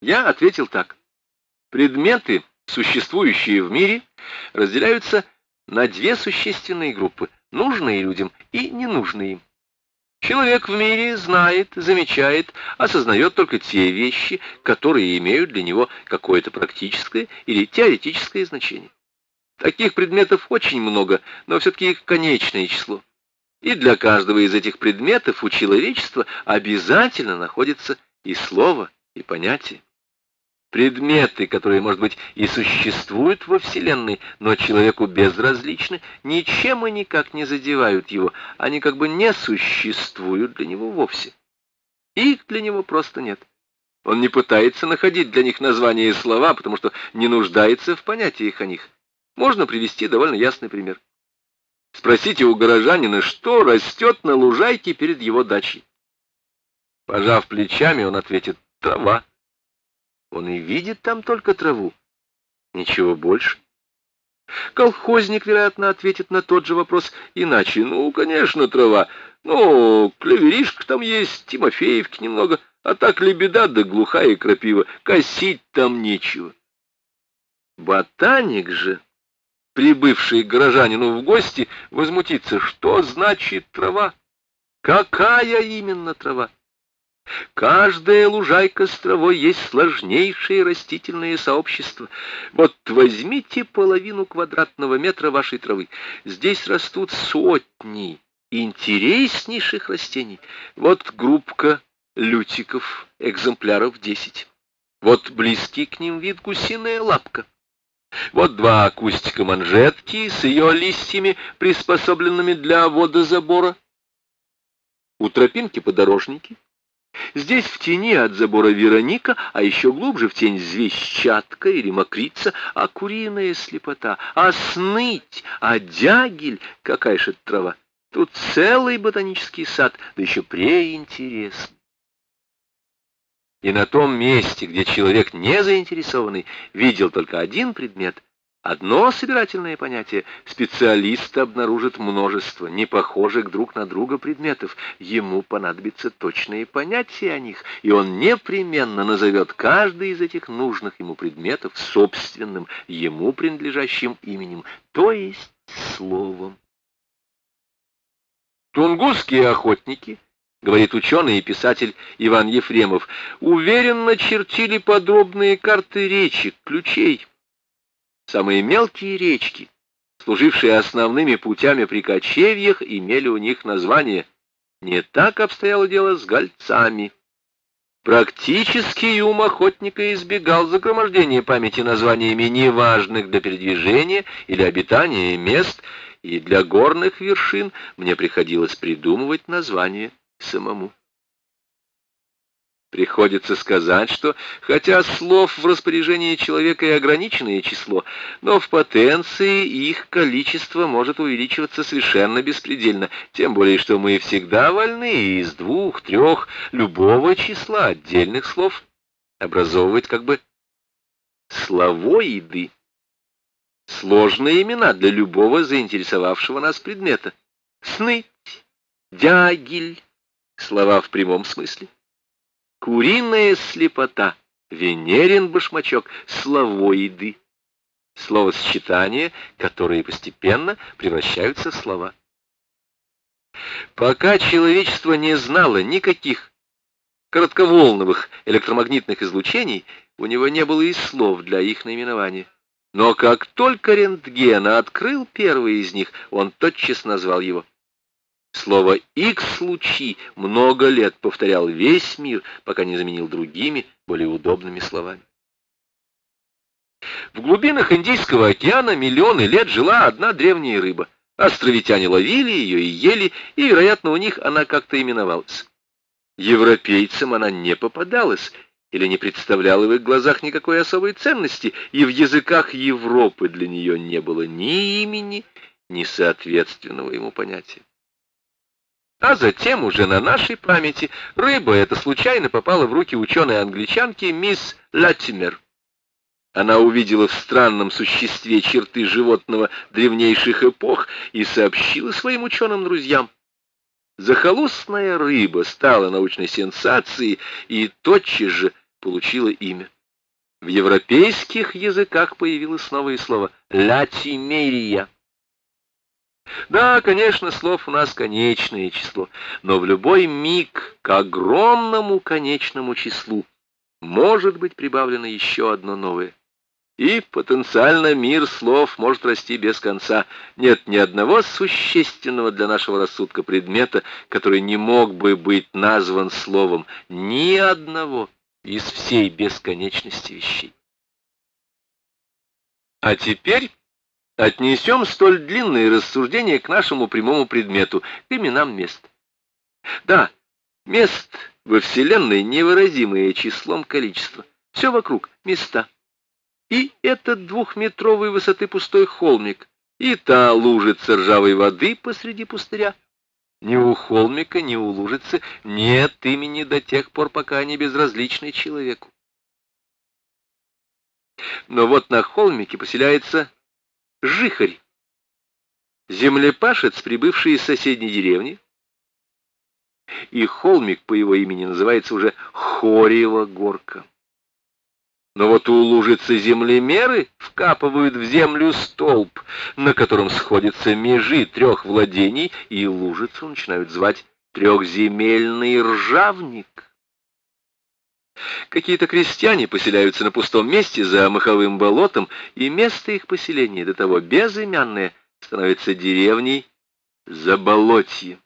Я ответил так. Предметы, существующие в мире, разделяются на две существенные группы, нужные людям и ненужные им. Человек в мире знает, замечает, осознает только те вещи, которые имеют для него какое-то практическое или теоретическое значение. Таких предметов очень много, но все-таки их конечное число. И для каждого из этих предметов у человечества обязательно находится и слово, и понятие. Предметы, которые, может быть, и существуют во Вселенной, но человеку безразличны, ничем и никак не задевают его, они как бы не существуют для него вовсе. Их для него просто нет. Он не пытается находить для них названия и слова, потому что не нуждается в понятиях о них. Можно привести довольно ясный пример. Спросите у горожанина, что растет на лужайке перед его дачей. Пожав плечами, он ответит «трава». Он и видит там только траву. Ничего больше. Колхозник, вероятно, ответит на тот же вопрос иначе. Ну, конечно, трава. Ну, клеверишка там есть, Тимофеевки немного, а так лебеда да глухая крапива. Косить там нечего. Ботаник же, прибывший к горожанину в гости, возмутится. Что значит трава? Какая именно трава? Каждая лужайка с травой есть сложнейшее растительное сообщество. Вот возьмите половину квадратного метра вашей травы. Здесь растут сотни интереснейших растений. Вот группка лютиков, экземпляров десять. Вот близкий к ним вид гусиная лапка. Вот два кустика манжетки с ее листьями, приспособленными для водозабора. У тропинки подорожники. Здесь в тени от забора Вероника, а еще глубже в тень звещатка или мокрица, а куриная слепота, а сныть, а дягель, какая же трава. Тут целый ботанический сад, да еще преинтересный. И на том месте, где человек не заинтересованный, видел только один предмет, Одно собирательное понятие специалист обнаружит множество непохожих друг на друга предметов. Ему понадобится точные понятия о них, и он непременно назовет каждый из этих нужных ему предметов собственным, ему принадлежащим именем, то есть словом. Тунгусские охотники — говорит ученый и писатель Иван Ефремов, уверенно чертили подробные карты речек, ключей, Самые мелкие речки, служившие основными путями при кочевьях, имели у них название. Не так обстояло дело с гольцами. Практически ум охотника избегал загромождения памяти названиями неважных для передвижения или обитания мест, и для горных вершин мне приходилось придумывать название самому. Приходится сказать, что, хотя слов в распоряжении человека и ограниченное число, но в потенции их количество может увеличиваться совершенно беспредельно, тем более, что мы всегда вольны из двух, трех, любого числа отдельных слов образовывать как бы словоиды, сложные имена для любого заинтересовавшего нас предмета. Сныть, дягель, слова в прямом смысле. Куриная слепота, Венерин башмачок, словоиды. Словосочетания, которые постепенно превращаются в слова. Пока человечество не знало никаких коротковолновых электромагнитных излучений, у него не было и слов для их наименования. Но как только рентген открыл первый из них, он тотчас назвал его. Слово «икс-лучи» много лет повторял весь мир, пока не заменил другими, более удобными словами. В глубинах Индийского океана миллионы лет жила одна древняя рыба. Островитяне ловили ее и ели, и, вероятно, у них она как-то именовалась. Европейцам она не попадалась или не представляла в их глазах никакой особой ценности, и в языках Европы для нее не было ни имени, ни соответственного ему понятия. А затем уже на нашей памяти рыба эта случайно попала в руки ученой-англичанки мисс Латимер. Она увидела в странном существе черты животного древнейших эпох и сообщила своим ученым-друзьям. Захолустная рыба стала научной сенсацией, и тотчас же получила имя. В европейских языках появилось новое слово «латимерия». Да, конечно, слов у нас конечное число, но в любой миг к огромному конечному числу может быть прибавлено еще одно новое. И потенциально мир слов может расти без конца. Нет ни одного существенного для нашего рассудка предмета, который не мог бы быть назван словом. Ни одного из всей бесконечности вещей. А теперь отнесем столь длинные рассуждения к нашему прямому предмету, к именам мест. Да, мест во Вселенной невыразимое числом количество. Все вокруг — места. И этот двухметровой высоты пустой холмик, и та лужица ржавой воды посреди пустыря. Ни у холмика, ни у лужицы нет имени до тех пор, пока они безразличны человеку. Но вот на холмике поселяется жихарь, землепашец, прибывший из соседней деревни, и холмик по его имени называется уже Хорева горка. Но вот у лужицы землемеры вкапывают в землю столб, на котором сходятся межи трех владений, и лужицу начинают звать трехземельный ржавник. Какие-то крестьяне поселяются на пустом месте за маховым болотом, и место их поселения до того безымянное становится деревней Заболотье.